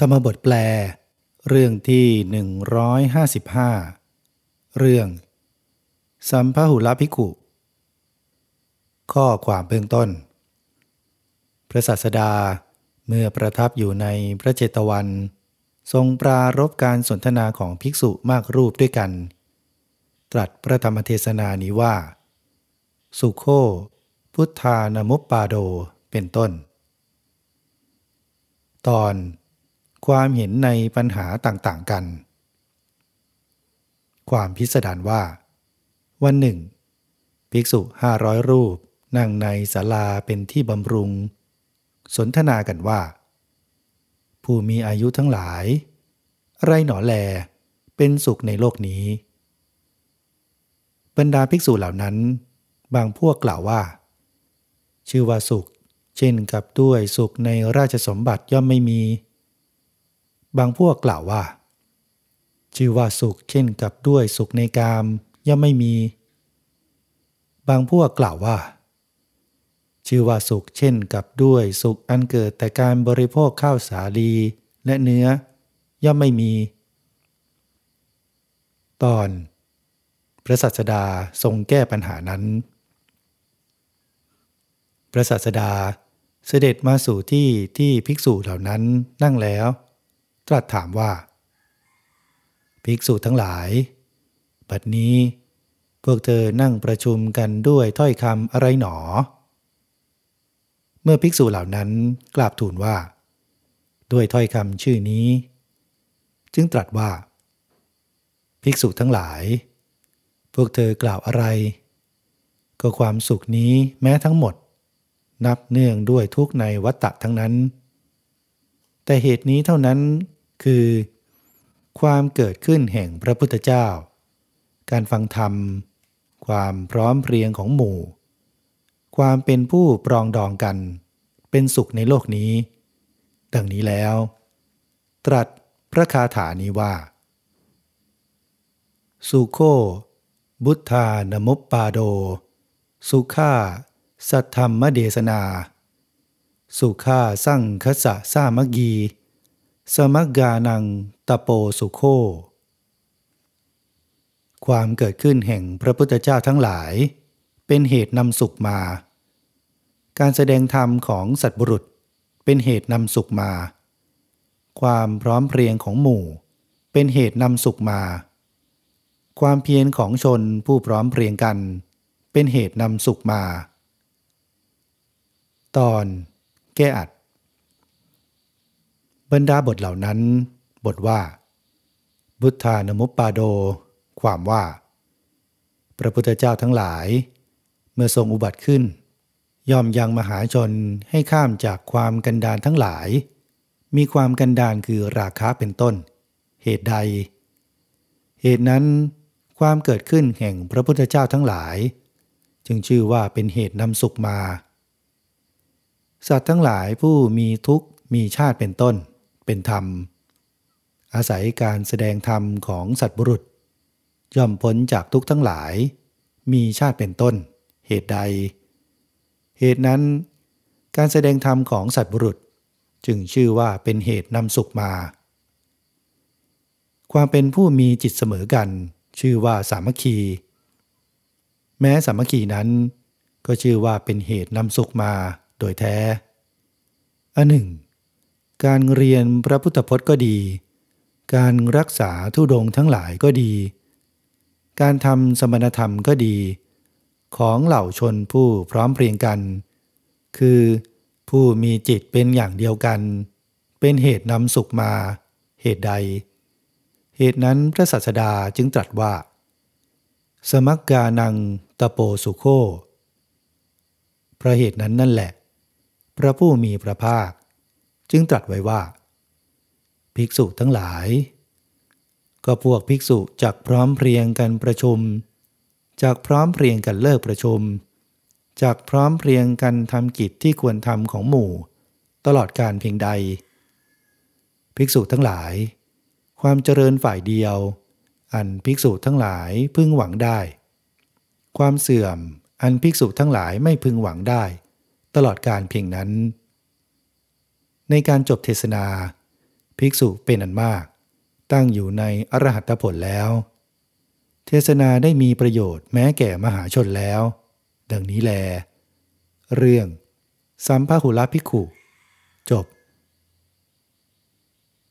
ธรรมบทแปล เรื่องที่ 155 เรื่อง สัมพหุลพิกุข้อความเบื้องต้น พระศาสดาเมื่อประทับอยู่ในพระเจตวัน ทรงปรารบการสนทนาของภิกษุมากรูปด้วยกัน ตรัสพระธรรมเทศนานี้ว่า สุโค พุทธานมุปปาโดเป็นต้น ตอน ความเห็นในปัญหาต่างๆกัน ความพิสดารว่า วันหนึ่ง ภิกษุห้าร้อยรูปนั่งในศาลาเป็นที่บำรุง สนทนากันว่า ผู้มีอายุทั้งหลาย ไรหนอแล เป็นสุขในโลกนี้ บรรดาภิกษุเหล่านั้น บางพวกกล่าวว่า ชื่อว่าสุข เช่นกับด้วยสุขในราชสมบัติย่อมไม่มี บางพวกกล่าวว่า ชื่อว่าสุขเช่นกับด้วยสุขในกามย่อมไม่มี บางพวกกล่าวว่า ชื่อว่าสุขเช่นกับด้วยสุขอันเกิดแต่การบริโภคข้าวสาลีและเนื้อย่อมไม่มี ตอน พระสัสดาทรงแก้ปัญหานั้น พระสัสดาเสด็จมาสู่ที่ที่ภิกษุเหล่านั้นนั่งแล้ว ตรัสถามว่า ภิกษุทั้งหลาย บัดนี้ พวกเธอนั่งประชุมกันด้วยถ้อยคำอะไรหนอ เมื่อภิกษุเหล่านั้นกราบทูลว่า ด้วยถ้อยคำชื่อนี้ จึงตรัสว่า ภิกษุทั้งหลาย พวกเธอกล่าวอะไร ก็ความสุขนี้แม้ทั้งหมด นับเนื่องด้วยทุกในวัตตะทั้งนั้นแต่เหตุนี้เท่านั้น คือ ความเกิดขึ้นแห่งพระพุทธเจ้า การฟังธรรม ความพร้อมเพรียงของหมู่ ความเป็นผู้ปรองดองกัน เป็นสุขในโลกนี้ ดังนี้แล้ว ตรัสพระคาถานี้ว่า สุโค บุทธานมุปปาโด สุขาสัทธรรมเดสนา สุขาสั่งคสะสามกี สมักกานังตโปสุโค ความเกิดขึ้นแห่งพระพุทธเจ้าทั้งหลาย เป็นเหตุนำสุขมา การแสดงธรรมของสัตบุรุษเป็นเหตุนำสุขมา ความพร้อมเพรียงของหมู่ เป็นเหตุนำสุขมา ความเพียรของชนผู้พร้อมเพรียงกัน เป็นเหตุนำสุขมา ตอนแก้อัด บรรดาบทเหล่านั้น บทว่า บุทธานมุปปาโด ความว่า พระพุทธเจ้าทั้งหลาย เมื่อทรงอุบัติขึ้น ย่อมยังมหาชนให้ข้ามจากความกันดานทั้งหลาย มีความกันดานคือราคะเป็นต้น เหตุใด เหตุนั้น ความเกิดขึ้นแห่งพระพุทธเจ้าทั้งหลาย จึงชื่อว่าเป็นเหตุนำสุขมา สัตว์ทั้งหลายผู้มีทุกข์มีชาติเป็นต้น เป็นธรรม อาศัยการแสดงธรรมของสัตว์บุรุษ ย่อมพ้นจากทุกทั้งหลาย มีชาติเป็นต้น เหตุใด เหตุนั้น การแสดงธรรมของสัตว์บุรุษ จึงชื่อว่าเป็นเหตุนำสุขมา ความเป็นผู้มีจิตเสมอกัน ชื่อว่าสามัคคี แม้สามัคคีนั้นก็ชื่อว่าเป็นเหตุนำสุขมาโดยแท้อันหนึ่ง การเรียนพระพุทธพจน์ก็ดี การรักษาทุดงทั้งหลายก็ดี การทำสมณธรรมก็ดี ของเหล่าชนผู้พร้อมเพรียงกัน คือผู้มีจิตเป็นอย่างเดียวกัน เป็นเหตุนำสุขมา เหตุใด เหตุนั้นพระสัสดาจึงตรัสว่า สมักกานังตะโปสุโคพระเหตุนั้นนั่นแหละ พระผู้มีพระภาค จึงตรัสไว้ว่า ภิกษุทั้งหลาย ก็พวกภิกษุจักพร้อมเพรียงกันประชุมจากพร้อมเพรียงกันเลิกประชุมจากพร้อมเพรียงกันทำกิจที่ควรทำของหมู่ ตลอดการเพียงใด ภิกษุทั้งหลาย ความเจริญฝ่ายเดียว อันภิกษุทั้งหลายพึงหวังได้ ความเสื่อมอันภิกษุทั้งหลายไม่พึงหวังได้ ตลอดการเพียงนั้น ในการจบเทศนา ภิกษุเป็นอันมาก ตั้งอยู่ในอรหัตผลแล้ว เทศนาได้มีประโยชน์แม้แก่มหาชนแล้ว ดังนี้แล เรื่อง สัมภาหุลภิกขุ จบ